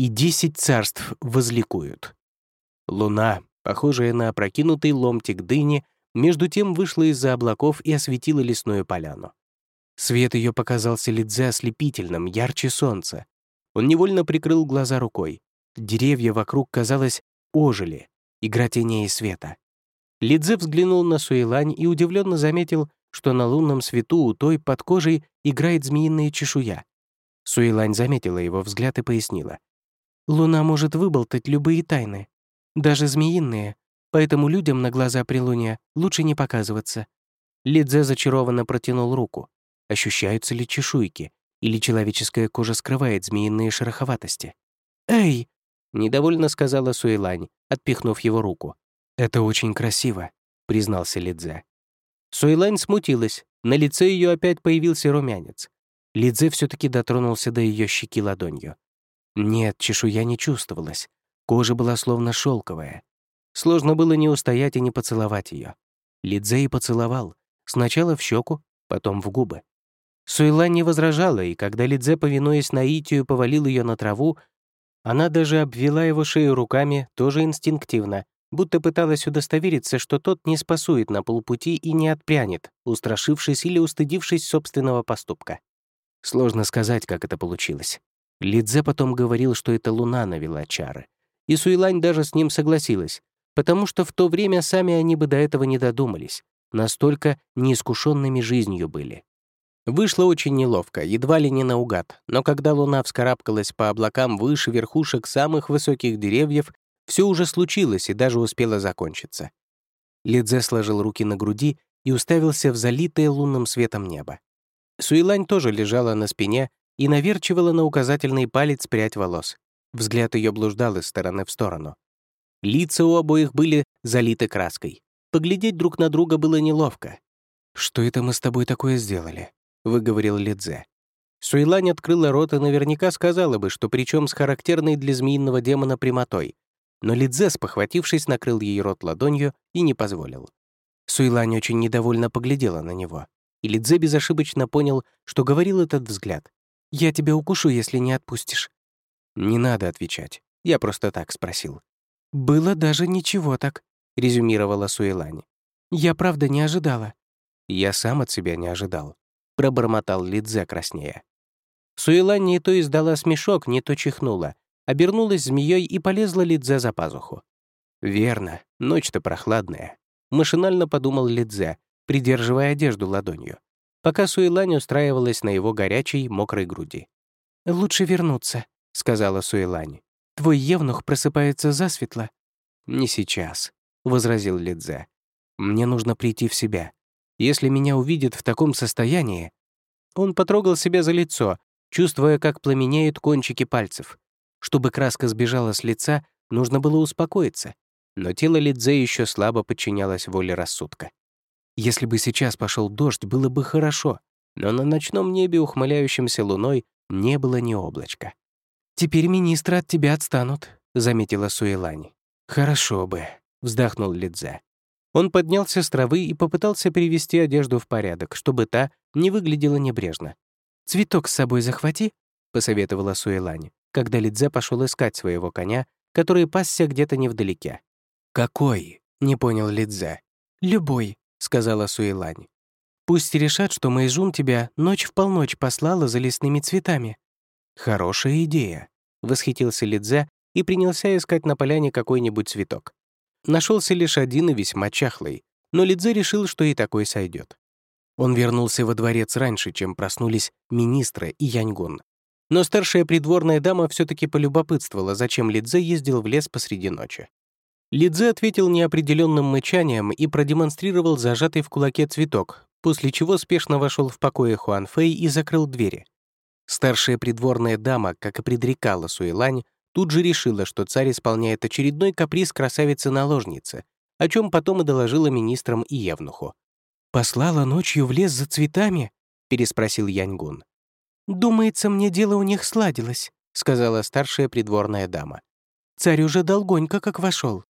и десять царств возликуют. Луна, похожая на опрокинутый ломтик дыни, между тем вышла из-за облаков и осветила лесную поляну. Свет ее показался Лидзе ослепительным, ярче солнца. Он невольно прикрыл глаза рукой. Деревья вокруг, казалось, ожили, игра теней и света. Лидзе взглянул на Суэлань и удивленно заметил, что на лунном свету у той под кожей играет змеиная чешуя. Суэлань заметила его взгляд и пояснила. «Луна может выболтать любые тайны, даже змеиные, поэтому людям на глаза при луне лучше не показываться». Лидзе зачарованно протянул руку. Ощущаются ли чешуйки? Или человеческая кожа скрывает змеиные шероховатости? «Эй!» — недовольно сказала Суэлань, отпихнув его руку. «Это очень красиво», — признался Лидзе. Суэлань смутилась, на лице ее опять появился румянец. Лидзе все таки дотронулся до ее щеки ладонью. Нет, чешуя не чувствовалась. Кожа была словно шелковая. Сложно было не устоять и не поцеловать ее. Лидзе и поцеловал. Сначала в щеку, потом в губы. Суэла не возражала, и когда Лидзе, повинуясь наитию, повалил ее на траву, она даже обвела его шею руками, тоже инстинктивно, будто пыталась удостовериться, что тот не спасует на полпути и не отпрянет, устрашившись или устыдившись собственного поступка. Сложно сказать, как это получилось. Лидзе потом говорил, что это луна навела чары. И Суэлань даже с ним согласилась, потому что в то время сами они бы до этого не додумались, настолько неискушенными жизнью были. Вышло очень неловко, едва ли не наугад, но когда луна вскарабкалась по облакам выше верхушек самых высоких деревьев, все уже случилось и даже успело закончиться. Лидзе сложил руки на груди и уставился в залитое лунным светом небо. Суэлань тоже лежала на спине и наверчивала на указательный палец прядь волос. Взгляд ее блуждал из стороны в сторону. Лица у обоих были залиты краской. Поглядеть друг на друга было неловко. «Что это мы с тобой такое сделали?» — выговорил Лидзе. Суэлань открыла рот и наверняка сказала бы, что причем с характерной для змеиного демона прямотой. Но Лидзе, спохватившись, накрыл ей рот ладонью и не позволил. Суэлань очень недовольно поглядела на него. И Лидзе безошибочно понял, что говорил этот взгляд. «Я тебя укушу, если не отпустишь». «Не надо отвечать. Я просто так спросил». «Было даже ничего так», — резюмировала Суэлань. «Я правда не ожидала». «Я сам от себя не ожидал», — пробормотал Лидзе краснея. Суэлань не то издала смешок, не то чихнула, обернулась змеей и полезла Лидзе за пазуху. «Верно, ночь-то прохладная», — машинально подумал Лидзе, придерживая одежду ладонью, пока Суэлань устраивалась на его горячей, мокрой груди. «Лучше вернуться», — сказала Суэлань. «Твой евнух просыпается засветло». «Не сейчас», — возразил Лидзе. «Мне нужно прийти в себя. Если меня увидят в таком состоянии...» Он потрогал себя за лицо, чувствуя, как пламенеют кончики пальцев. Чтобы краска сбежала с лица, нужно было успокоиться. Но тело Лидзе еще слабо подчинялось воле рассудка. Если бы сейчас пошел дождь, было бы хорошо, но на ночном небе, ухмыляющемся луной, не было ни облачка. «Теперь министры от тебя отстанут», — заметила Суэлани. «Хорошо бы», — вздохнул Лидзе. Он поднялся с травы и попытался привести одежду в порядок, чтобы та не выглядела небрежно. «Цветок с собой захвати», — посоветовала Суэлань, когда Лидзе пошел искать своего коня, который пасся где-то невдалеке. «Какой?» — не понял Лидзе. «Любой», сказала Суэлань. «Пусть решат, что Мэйжун тебя ночь в полночь послала за лесными цветами». «Хорошая идея», — восхитился Лидзе и принялся искать на поляне какой-нибудь цветок. Нашелся лишь один и весьма чахлый, но Лидзе решил, что и такой сойдет. Он вернулся во дворец раньше, чем проснулись министры и Яньгун. Но старшая придворная дама все таки полюбопытствовала, зачем Лидзе ездил в лес посреди ночи. Лидзе ответил неопределенным мычанием и продемонстрировал зажатый в кулаке цветок, после чего спешно вошел в покое Хуанфэй и закрыл двери. Старшая придворная дама, как и предрекала Суэлань, тут же решила, что царь исполняет очередной каприз красавицы-наложницы, о чем потом и доложила министрам и Евнуху. «Послала ночью в лес за цветами?» — переспросил Яньгун. «Думается, мне дело у них сладилось», — сказала старшая придворная дама. «Царь уже долгонько как вошел.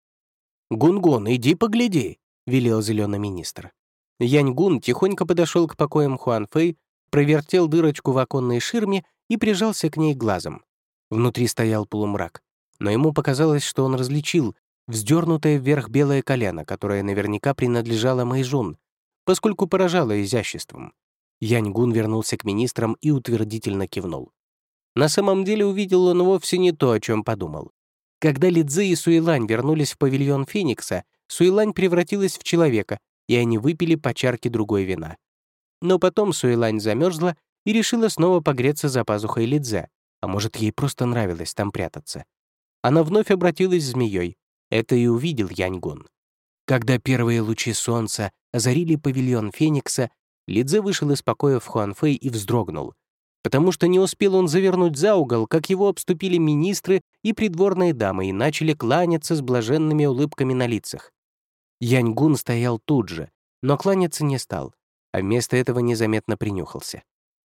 «Гунгун, иди погляди», — велел зеленый министр. Яньгун тихонько подошел к покоям Хуанфэй, провертел дырочку в оконной ширме и прижался к ней глазом. Внутри стоял полумрак, но ему показалось, что он различил вздернутое вверх белое колено, которое наверняка принадлежало Майжун, поскольку поражало изяществом. Яньгун вернулся к министрам и утвердительно кивнул. На самом деле увидел он вовсе не то, о чем подумал. Когда Лидзы и Суэлань вернулись в павильон Феникса, Суэлань превратилась в человека, и они выпили по чарке другой вина. Но потом Суэлань замерзла и решила снова погреться за пазухой Лидзе, а может, ей просто нравилось там прятаться. Она вновь обратилась змеей. Это и увидел Яньгун. Когда первые лучи солнца озарили павильон Феникса, Лидзе вышел из покоя в Хуанфэй и вздрогнул, потому что не успел он завернуть за угол, как его обступили министры и придворные дамы и начали кланяться с блаженными улыбками на лицах. Яньгун стоял тут же, но кланяться не стал, а вместо этого незаметно принюхался.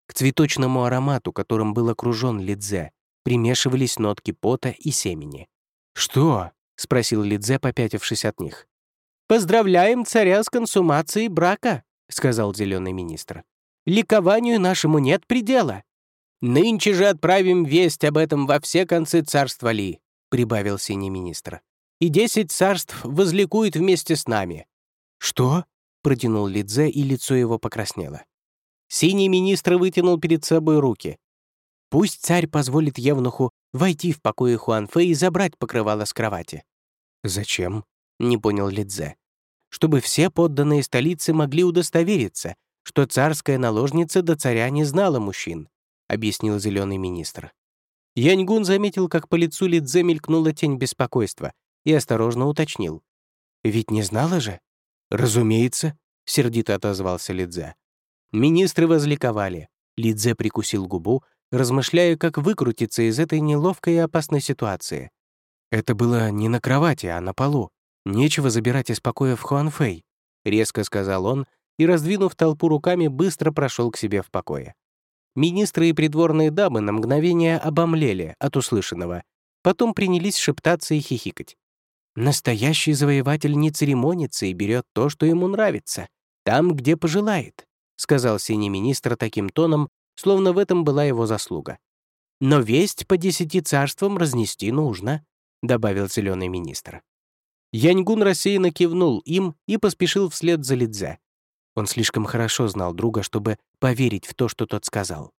К цветочному аромату, которым был окружен Лидзе, примешивались нотки пота и семени. «Что?» — спросил Лидзе, попятившись от них. «Поздравляем царя с консумацией брака», — сказал зеленый министр. Ликованию нашему нет предела. Нынче же отправим весть об этом во все концы царства Ли», — прибавил синий министр. «И десять царств возликуют вместе с нами». «Что?» — протянул Лидзе, и лицо его покраснело. Синий министр вытянул перед собой руки. «Пусть царь позволит Евнуху войти в покои Хуанфэ и забрать покрывало с кровати». «Зачем?» — не понял Лидзе. «Чтобы все подданные столицы могли удостовериться, что царская наложница до царя не знала мужчин», — объяснил зеленый министр. Яньгун заметил, как по лицу Лидзе мелькнула тень беспокойства и осторожно уточнил. «Ведь не знала же?» «Разумеется», — сердито отозвался Лидзе. Министры возликовали. Лидзе прикусил губу, размышляя, как выкрутиться из этой неловкой и опасной ситуации. «Это было не на кровати, а на полу. Нечего забирать из покоя в Хуанфэй», — резко сказал он, и, раздвинув толпу руками, быстро прошел к себе в покое. Министры и придворные дамы на мгновение обомлели от услышанного, потом принялись шептаться и хихикать. «Настоящий завоеватель не церемонится и берет то, что ему нравится, там, где пожелает», сказал синий министр таким тоном, словно в этом была его заслуга. «Но весть по десяти царствам разнести нужно», добавил зеленый министр. Яньгун рассеянно кивнул им и поспешил вслед за Лидзе, он слишком хорошо знал друга, чтобы поверить в то, что тот сказал.